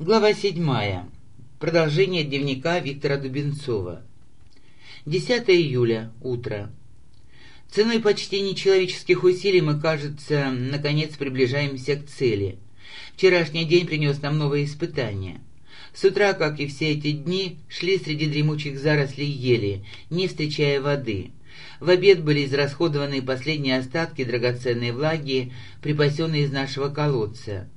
Глава седьмая. Продолжение дневника Виктора Дубенцова. 10 июля. Утро. Ценой почти нечеловеческих усилий мы, кажется, наконец приближаемся к цели. Вчерашний день принес нам новые испытания. С утра, как и все эти дни, шли среди дремучих зарослей ели, не встречая воды. В обед были израсходованы последние остатки драгоценной влаги, припасенные из нашего колодца.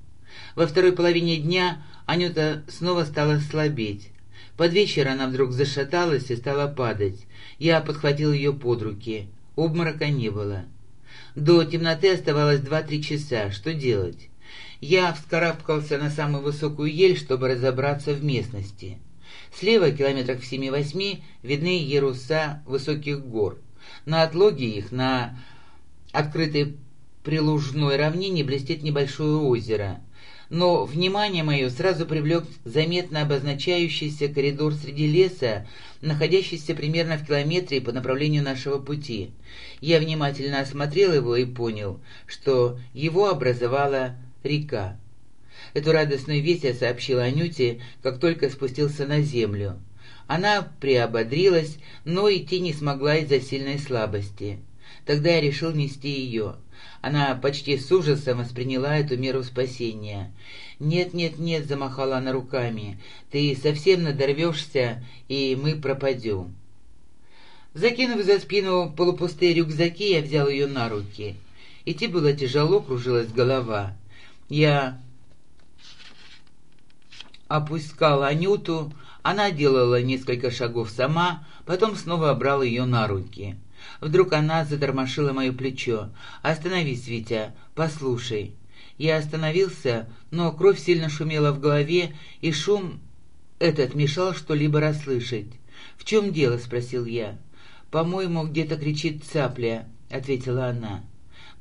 Во второй половине дня Анюта снова стала слабеть. Под вечер она вдруг зашаталась и стала падать. Я подхватил ее под руки. Обморока не было. До темноты оставалось два-три часа. Что делать? Я вскарабкался на самую высокую ель, чтобы разобраться в местности. Слева, километрах в семи-восьми, видны яруса высоких гор. На отлоге их, на открытой прилужной равнине, блестит небольшое озеро но внимание мое сразу привлек заметно обозначающийся коридор среди леса, находящийся примерно в километре по направлению нашего пути. Я внимательно осмотрел его и понял, что его образовала река. Эту радостную весть я сообщил Анюте, как только спустился на землю. Она приободрилась, но идти не смогла из-за сильной слабости. Тогда я решил нести ее. Она почти с ужасом восприняла эту меру спасения. «Нет, нет, нет», — замахала она руками, — «ты совсем надорвешься, и мы пропадем». Закинув за спину полупустые рюкзаки, я взял ее на руки. Идти было тяжело, кружилась голова. Я опускал Анюту, она делала несколько шагов сама, потом снова брал ее на руки. Вдруг она затормошила мое плечо. «Остановись, Витя, послушай». Я остановился, но кровь сильно шумела в голове, и шум этот мешал что-либо расслышать. «В чем дело?» — спросил я. «По-моему, где-то кричит цапля», — ответила она.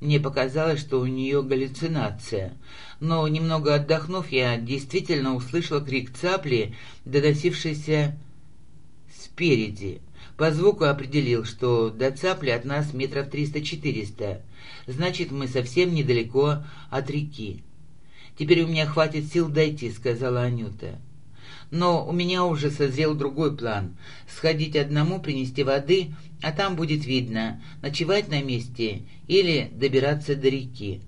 Мне показалось, что у нее галлюцинация. Но, немного отдохнув, я действительно услышал крик цапли, доносившийся спереди. По звуку определил, что до цапли от нас метров триста-четыреста. Значит, мы совсем недалеко от реки. «Теперь у меня хватит сил дойти», — сказала Анюта. Но у меня уже созрел другой план — сходить одному, принести воды, а там будет видно, ночевать на месте или добираться до реки.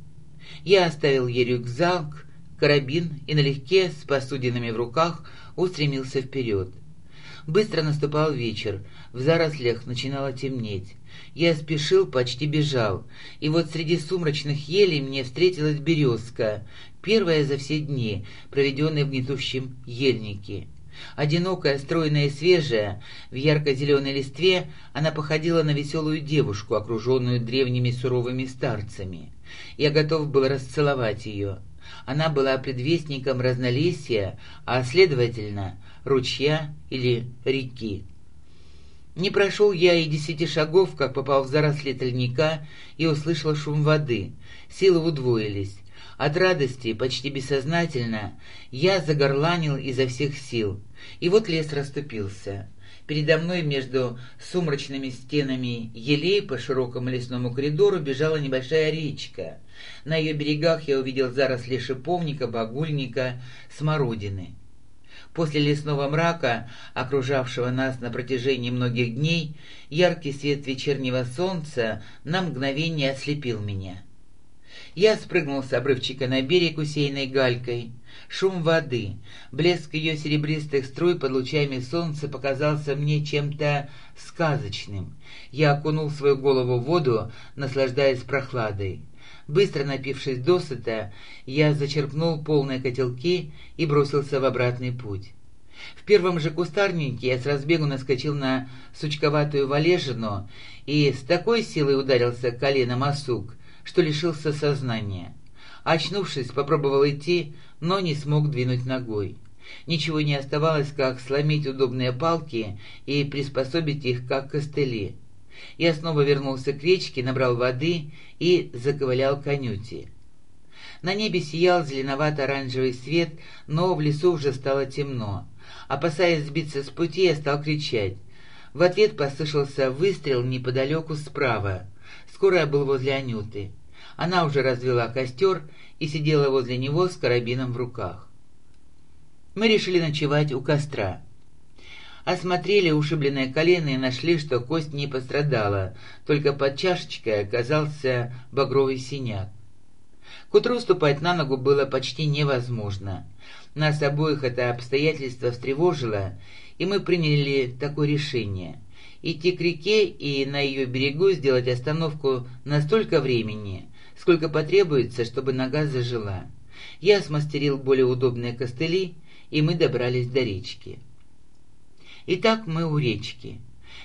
Я оставил ей рюкзак, карабин и налегке, с посудинами в руках, устремился вперед. Быстро наступал вечер, в зарослях начинало темнеть. Я спешил, почти бежал, и вот среди сумрачных елей мне встретилась березка, первая за все дни, проведенные в гнетущем ельнике. Одинокая, стройная и свежая, в ярко-зеленой листве, она походила на веселую девушку, окруженную древними суровыми старцами. Я готов был расцеловать ее. Она была предвестником разнолесья, а, следовательно, ручья или реки. Не прошел я и десяти шагов, как попал в заросли тальника и услышал шум воды. Силы удвоились. От радости, почти бессознательно, я загорланил изо всех сил. И вот лес расступился. Передо мной между сумрачными стенами елей по широкому лесному коридору бежала небольшая речка. На ее берегах я увидел заросли шиповника, багульника, смородины. После лесного мрака, окружавшего нас на протяжении многих дней, яркий свет вечернего солнца на мгновение ослепил меня. Я спрыгнул с обрывчика на берег, усеянной галькой. Шум воды, блеск ее серебристых струй под лучами солнца показался мне чем-то сказочным. Я окунул свою голову в воду, наслаждаясь прохладой. Быстро напившись досыта, я зачерпнул полные котелки и бросился в обратный путь. В первом же кустарнике я с разбегу наскочил на сучковатую валежину и с такой силой ударился коленом о сук, что лишился сознания. Очнувшись, попробовал идти, но не смог двинуть ногой. Ничего не оставалось, как сломить удобные палки и приспособить их как костыли. Я снова вернулся к речке, набрал воды и заковылял к конюте. На небе сиял зеленовато-оранжевый свет, но в лесу уже стало темно. Опасаясь сбиться с пути, я стал кричать. В ответ послышался выстрел неподалеку справа. Скоро я был возле Анюты. Она уже развела костер и сидела возле него с карабином в руках. Мы решили ночевать у костра. Осмотрели ушибленное колено и нашли, что кость не пострадала, только под чашечкой оказался багровый синяк. К утру ступать на ногу было почти невозможно. Нас обоих это обстоятельство встревожило, и мы приняли такое решение – идти к реке и на ее берегу сделать остановку на столько времени, сколько потребуется, чтобы нога зажила. Я смастерил более удобные костыли, и мы добрались до речки. Итак, мы у речки.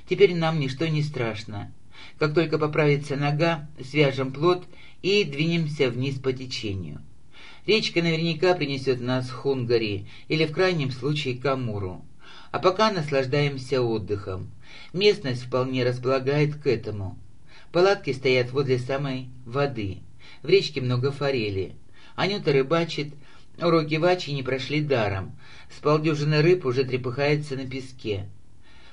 Теперь нам ничто не страшно. Как только поправится нога, свяжем плот и двинемся вниз по течению. Речка наверняка принесет нас в Хунгари или в крайнем случае к Амуру. А пока наслаждаемся отдыхом. Местность вполне располагает к этому. Палатки стоят возле самой воды. В речке много форели. Анюта рыбачит, уроки вачи не прошли даром. С полдюжины рыб уже трепыхается на песке.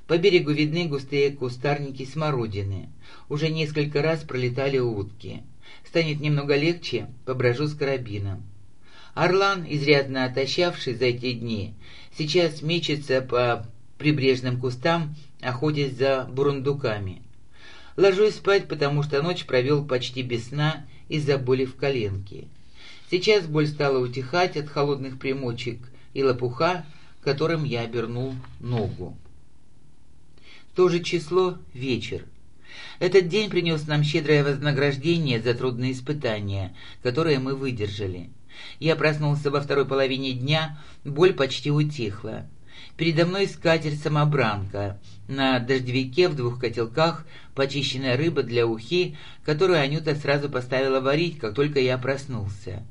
По берегу видны густые кустарники смородины. Уже несколько раз пролетали утки. Станет немного легче, поброжу с карабином. Орлан, изрядно отощавший за эти дни, сейчас мечется по прибрежным кустам, охотясь за бурундуками. Ложусь спать, потому что ночь провел почти без сна из-за боли в коленке. Сейчас боль стала утихать от холодных примочек и лопуха, которым я обернул ногу. То же число — вечер. Этот день принес нам щедрое вознаграждение за трудные испытания, которые мы выдержали. Я проснулся во второй половине дня, боль почти утихла. Передо мной скатерть-самобранка. На дождевике в двух котелках почищенная рыба для ухи, которую Анюта сразу поставила варить, как только я проснулся.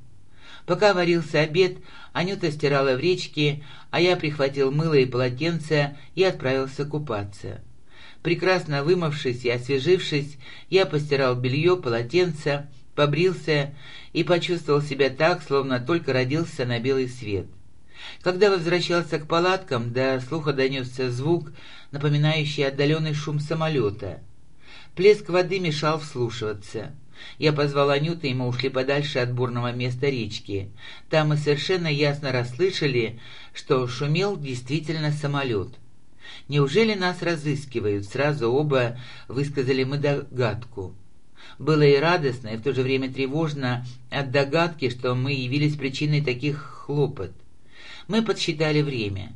Пока варился обед, Анюта стирала в речке, а я прихватил мыло и полотенце и отправился купаться. Прекрасно вымывшись и освежившись, я постирал белье, полотенце, побрился и почувствовал себя так, словно только родился на белый свет. Когда возвращался к палаткам, до слуха донесся звук, напоминающий отдаленный шум самолета. Плеск воды мешал вслушиваться. Я позвал Анюту, и мы ушли подальше от бурного места речки. Там мы совершенно ясно расслышали, что шумел действительно самолет. «Неужели нас разыскивают?» Сразу оба высказали мы догадку. Было и радостно, и в то же время тревожно от догадки, что мы явились причиной таких хлопот. Мы подсчитали время.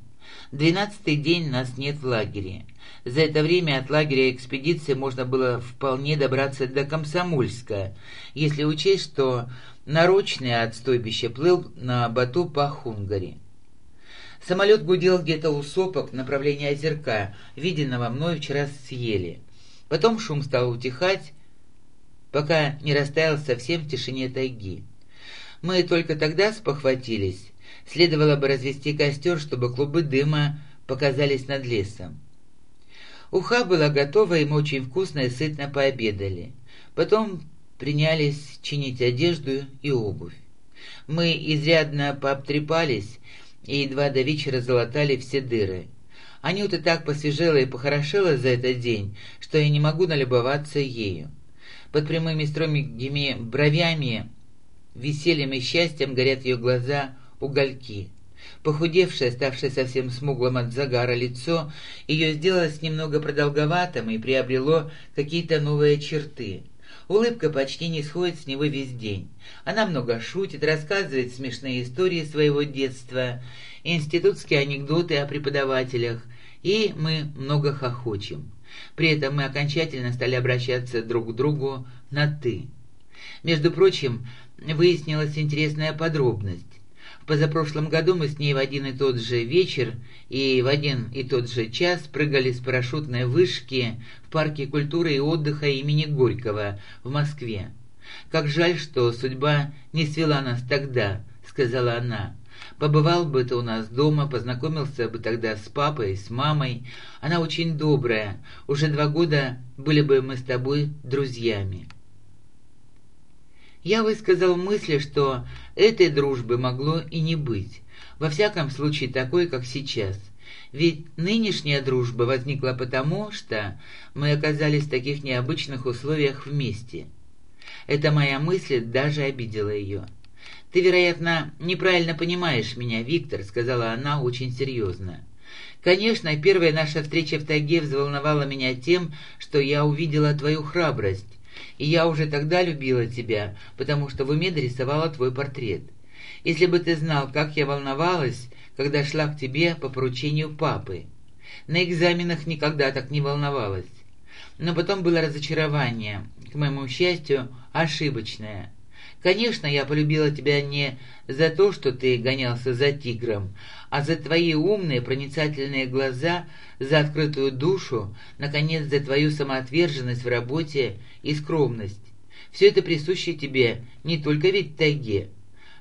Двенадцатый день нас нет в лагере. За это время от лагеря экспедиции можно было вполне добраться до Комсомольска, если учесть, что нарочный от стойбища плыл на Бату по Хунгари. Самолет гудел где-то у сопок в направлении озерка, виденного мной вчера съели. Потом шум стал утихать, пока не растаял совсем в тишине тайги. Мы только тогда спохватились. Следовало бы развести костер, чтобы клубы дыма показались над лесом. Уха была готова, и мы очень вкусно и сытно пообедали. Потом принялись чинить одежду и обувь. Мы изрядно пообтрепались и едва до вечера залатали все дыры. Анюта так посвежела и похорошела за этот день, что я не могу налюбоваться ею. Под прямыми строгими бровями, весельем и счастьем горят ее глаза угольки. Похудевшее, ставшее совсем смуглым от загара лицо, ее сделалось немного продолговатым и приобрело какие-то новые черты. Улыбка почти не сходит с него весь день. Она много шутит, рассказывает смешные истории своего детства, институтские анекдоты о преподавателях, и мы много хохочем. При этом мы окончательно стали обращаться друг к другу на «ты». Между прочим, выяснилась интересная подробность. Позапрошлом году мы с ней в один и тот же вечер и в один и тот же час прыгали с парашютной вышки в парке культуры и отдыха имени Горького в Москве. «Как жаль, что судьба не свела нас тогда», — сказала она. Побывал бы ты у нас дома, познакомился бы тогда с папой, с мамой. Она очень добрая. Уже два года были бы мы с тобой друзьями. Я высказал мысли, что этой дружбы могло и не быть. Во всяком случае, такой, как сейчас. Ведь нынешняя дружба возникла потому, что мы оказались в таких необычных условиях вместе. Эта моя мысль даже обидела ее. «Ты, вероятно, неправильно понимаешь меня, Виктор», — сказала она очень серьезно. «Конечно, первая наша встреча в тайге взволновала меня тем, что я увидела твою храбрость, и я уже тогда любила тебя, потому что в уме дорисовала твой портрет. Если бы ты знал, как я волновалась, когда шла к тебе по поручению папы. На экзаменах никогда так не волновалась. Но потом было разочарование, к моему счастью, ошибочное. Конечно, я полюбила тебя не за то, что ты гонялся за тигром, а за твои умные, проницательные глаза, за открытую душу, наконец, за твою самоотверженность в работе и скромность. Все это присуще тебе не только ведь тайге.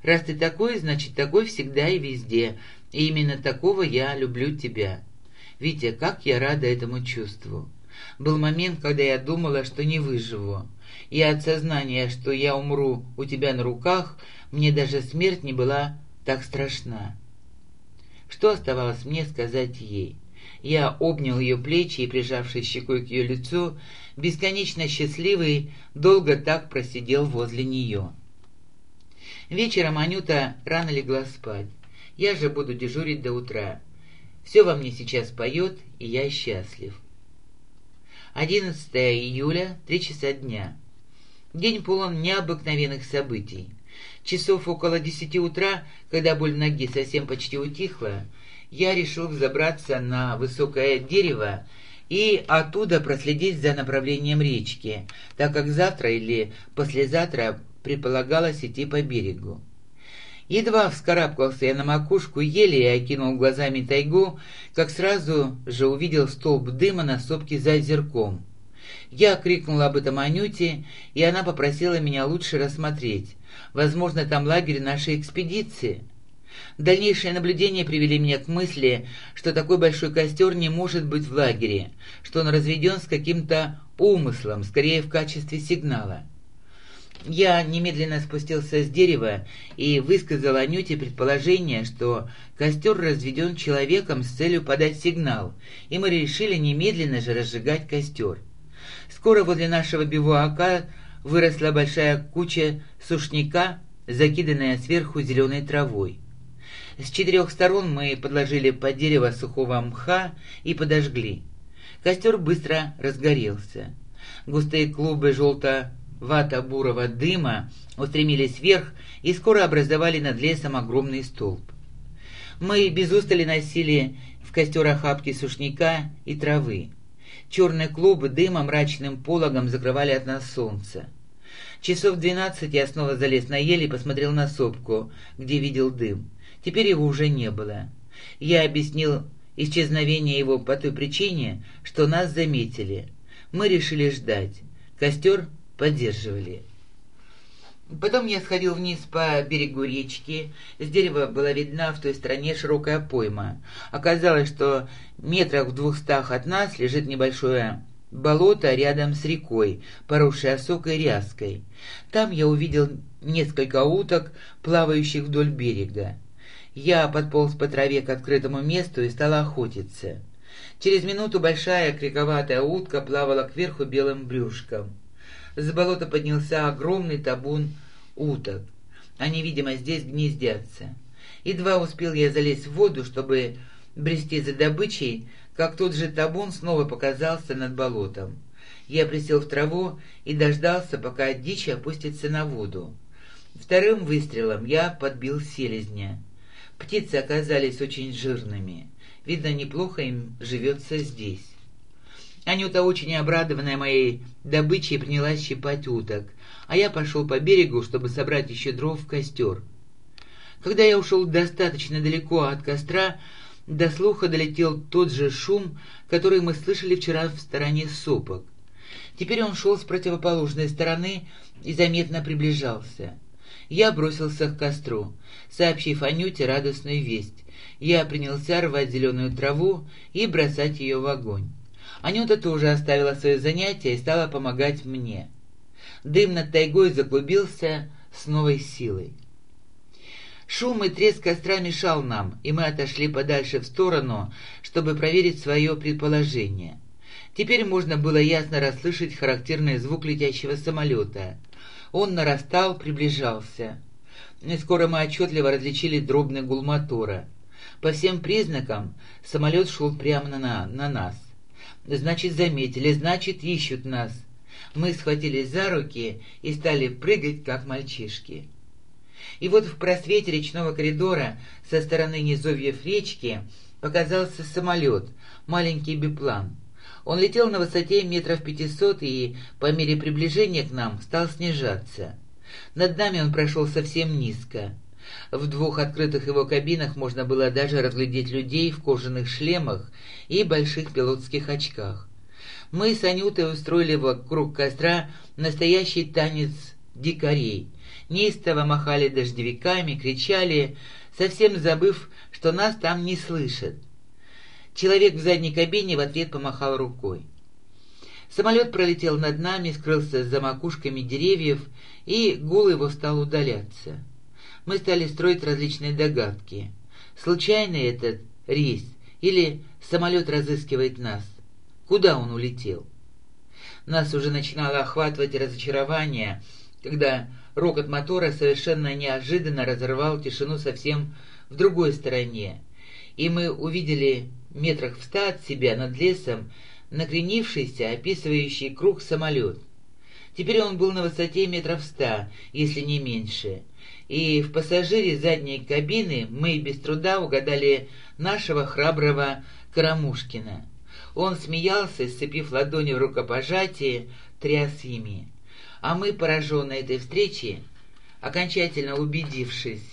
Раз ты такой, значит, такой всегда и везде, и именно такого я люблю тебя. Витя, как я рада этому чувству. Был момент, когда я думала, что не выживу. И от сознания, что я умру у тебя на руках, мне даже смерть не была так страшна. Что оставалось мне сказать ей? Я обнял ее плечи и, прижавшись щекой к ее лицу, бесконечно счастливый, долго так просидел возле нее. Вечером Анюта рано легла спать. Я же буду дежурить до утра. Все во мне сейчас поет, и я счастлив. 11 июля, 3 часа дня. День полон необыкновенных событий. Часов около десяти утра, когда боль ноги совсем почти утихла, я решил взобраться на высокое дерево и оттуда проследить за направлением речки, так как завтра или послезавтра предполагалось идти по берегу. Едва вскарабкался я на макушку ели и окинул глазами тайгу, как сразу же увидел столб дыма на сопке за озерком. Я крикнул об этом Анюте, и она попросила меня лучше рассмотреть. Возможно, там лагерь нашей экспедиции. Дальнейшие наблюдения привели меня к мысли, что такой большой костер не может быть в лагере, что он разведен с каким-то умыслом, скорее в качестве сигнала. Я немедленно спустился с дерева и высказал Анюте предположение, что костер разведен человеком с целью подать сигнал, и мы решили немедленно же разжигать костер. Скоро возле нашего бивуака выросла большая куча сушняка, закиданная сверху зеленой травой. С четырех сторон мы подложили под дерево сухого мха и подожгли. Костер быстро разгорелся. Густые клубы желто вата-бурого дыма устремились вверх и скоро образовали над лесом огромный столб. Мы без устали носили в костер охапки сушняка и травы. Черные клубы дыма мрачным пологом закрывали от нас солнце. Часов двенадцать я снова залез на ель и посмотрел на сопку, где видел дым. Теперь его уже не было. Я объяснил исчезновение его по той причине, что нас заметили. Мы решили ждать. Костер поддерживали. Потом я сходил вниз по берегу речки. С дерева была видна в той стороне широкая пойма. Оказалось, что метрах в двухстах от нас лежит небольшое болото рядом с рекой, поросшей осокой ряской. Там я увидел несколько уток, плавающих вдоль берега. Я подполз по траве к открытому месту и стал охотиться. Через минуту большая криковатая утка плавала кверху белым брюшком. С болота поднялся огромный табун уток. Они, видимо, здесь гнездятся. Едва успел я залезть в воду, чтобы брести за добычей, как тот же табун снова показался над болотом. Я присел в траву и дождался, пока дичь опустится на воду. Вторым выстрелом я подбил селезня. Птицы оказались очень жирными. Видно, неплохо им живется здесь. Анюта, очень обрадованная моей добычей, принялась щипать уток, а я пошел по берегу, чтобы собрать еще дров в костер. Когда я ушел достаточно далеко от костра, до слуха долетел тот же шум, который мы слышали вчера в стороне сопок. Теперь он шел с противоположной стороны и заметно приближался. Я бросился к костру, сообщив Анюте радостную весть. Я принялся рвать зеленую траву и бросать ее в огонь. Анюта тоже оставила свое занятие и стала помогать мне. Дым над тайгой заклубился с новой силой. Шум и треск костра мешал нам, и мы отошли подальше в сторону, чтобы проверить свое предположение. Теперь можно было ясно расслышать характерный звук летящего самолета. Он нарастал, приближался. Скоро мы отчетливо различили дробный гул мотора. По всем признакам самолет шел прямо на, на нас. Значит, заметили, значит, ищут нас. Мы схватились за руки и стали прыгать, как мальчишки. И вот в просвете речного коридора со стороны низовьев речки показался самолет, маленький биплан. Он летел на высоте метров пятисот и, по мере приближения к нам, стал снижаться. Над нами он прошел совсем низко. В двух открытых его кабинах можно было даже разглядеть людей в кожаных шлемах и больших пилотских очках. Мы с Анютой устроили вокруг костра настоящий танец дикарей. Неистово махали дождевиками, кричали, совсем забыв, что нас там не слышат. Человек в задней кабине в ответ помахал рукой. Самолет пролетел над нами, скрылся за макушками деревьев, и гул его стал удаляться. Мы стали строить различные догадки. Случайный этот рейс или самолет разыскивает нас? Куда он улетел? Нас уже начинало охватывать разочарование, когда рокот мотора совершенно неожиданно разорвал тишину совсем в другой стороне, и мы увидели метрах в ста от себя над лесом накренившийся, описывающий круг самолет. Теперь он был на высоте метров ста, если не меньше, и в пассажире задней кабины мы без труда угадали нашего храброго Карамушкина. Он смеялся, сцепив ладони в рукопожатии, тряс ими. А мы, пораженные этой встречей, окончательно убедившись,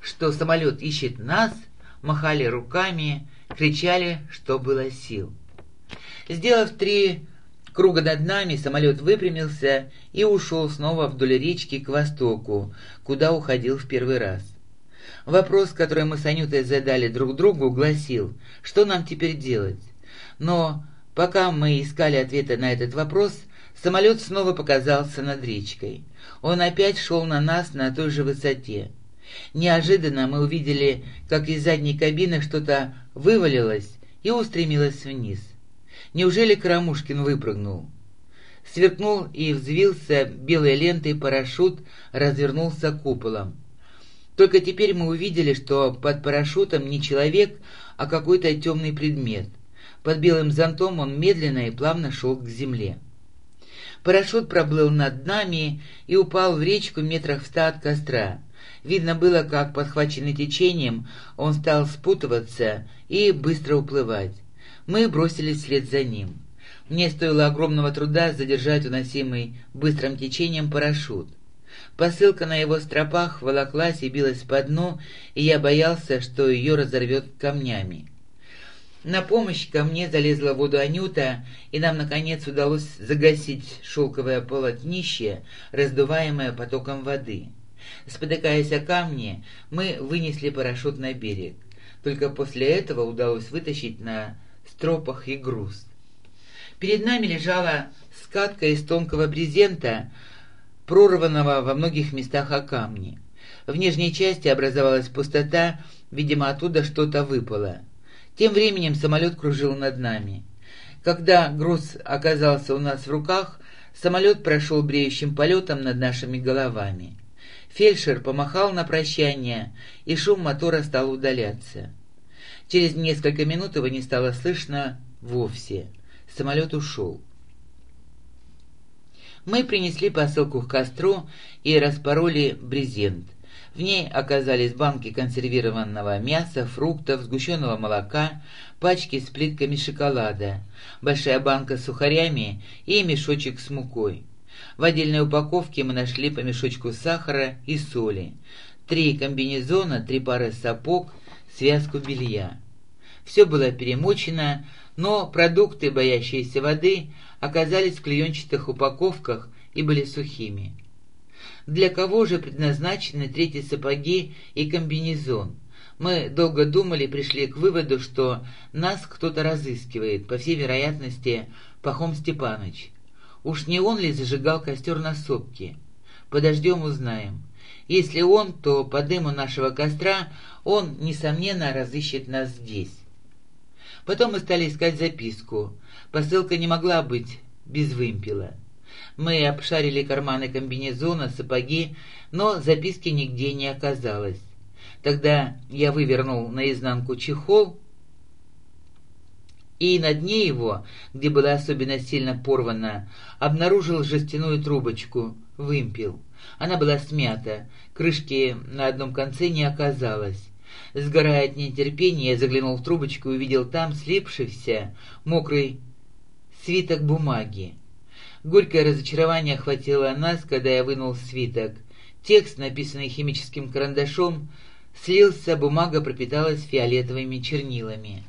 что самолет ищет нас, махали руками, кричали, что было сил. Сделав три круга над нами, самолет выпрямился и ушел снова вдоль речки к востоку, куда уходил в первый раз. Вопрос, который мы с Анютой задали друг другу, гласил, что нам теперь делать. Но пока мы искали ответа на этот вопрос, самолет снова показался над речкой. Он опять шел на нас на той же высоте. Неожиданно мы увидели, как из задней кабины что-то вывалилось и устремилось вниз. Неужели Карамушкин выпрыгнул? Сверкнул и взвился белой лентой парашют, развернулся куполом. Только теперь мы увидели, что под парашютом не человек, а какой-то темный предмет. Под белым зонтом он медленно и плавно шел к земле. Парашют проплыл над нами и упал в речку метрах в ста от костра. Видно было, как, подхваченный течением, он стал спутываться и быстро уплывать. Мы бросились вслед за ним. Мне стоило огромного труда задержать уносимый быстрым течением парашют. Посылка на его стропах волоклась и билась по дну, и я боялся, что ее разорвет камнями. На помощь ко мне залезла в воду Анюта, и нам, наконец, удалось загасить шелковое полотнище, раздуваемое потоком воды. Спотыкаясь о камни, мы вынесли парашют на берег. Только после этого удалось вытащить на стропах и груз. Перед нами лежала скатка из тонкого брезента, прорванного во многих местах о камни. В нижней части образовалась пустота, видимо, оттуда что-то выпало. Тем временем самолет кружил над нами. Когда груз оказался у нас в руках, самолет прошел бреющим полетом над нашими головами. Фельдшер помахал на прощание, и шум мотора стал удаляться. Через несколько минут его не стало слышно вовсе. Самолет ушел. Мы принесли посылку к костру и распороли брезент. В ней оказались банки консервированного мяса, фруктов, сгущенного молока, пачки с плитками шоколада, большая банка с сухарями и мешочек с мукой. В отдельной упаковке мы нашли по мешочку сахара и соли, три комбинезона, три пары сапог, связку белья. Все было перемочено, но продукты, боящиеся воды, оказались в клеенчатых упаковках и были сухими. Для кого же предназначены третьи сапоги и комбинезон? Мы долго думали и пришли к выводу, что нас кто-то разыскивает, по всей вероятности, Пахом Степаныч. Уж не он ли зажигал костер на сопке? Подождем, узнаем. Если он, то по дыму нашего костра он, несомненно, разыщет нас здесь. Потом мы стали искать записку. Посылка не могла быть без вымпела. Мы обшарили карманы комбинезона, сапоги, но записки нигде не оказалось. Тогда я вывернул наизнанку чехол, и на дне его, где была особенно сильно порвана, обнаружил жестяную трубочку, вымпел. Она была смята, крышки на одном конце не оказалось. Сгорая от нетерпения, я заглянул в трубочку и увидел там слипшийся, мокрый свиток бумаги. Горькое разочарование охватило нас, когда я вынул свиток. Текст, написанный химическим карандашом, слился, бумага пропиталась фиолетовыми чернилами.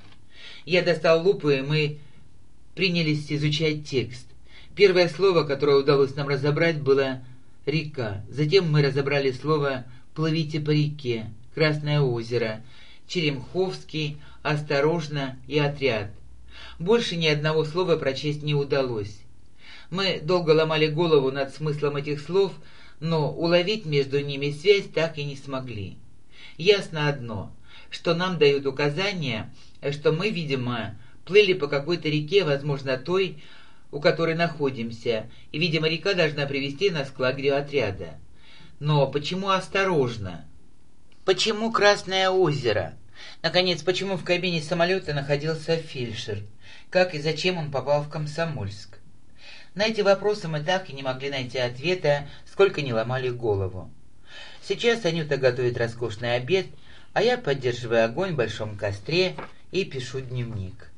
Я достал лупу, и мы принялись изучать текст. Первое слово, которое удалось нам разобрать, было «река». Затем мы разобрали слово «плывите по реке», «Красное озеро», «Черемховский», «Осторожно» и «Отряд». Больше ни одного слова прочесть не удалось. Мы долго ломали голову над смыслом этих слов, но уловить между ними связь так и не смогли. Ясно одно, что нам дают указания, что мы, видимо, плыли по какой-то реке, возможно, той, у которой находимся, и, видимо, река должна привести нас к лагерю отряда. Но почему осторожно? Почему Красное озеро? Наконец, почему в кабине самолета находился фельдшер? Как и зачем он попал в Комсомольск? На эти вопросы мы так и не могли найти ответа, сколько не ломали голову. Сейчас Анюта готовит роскошный обед, а я поддерживаю огонь в большом костре и пишу дневник.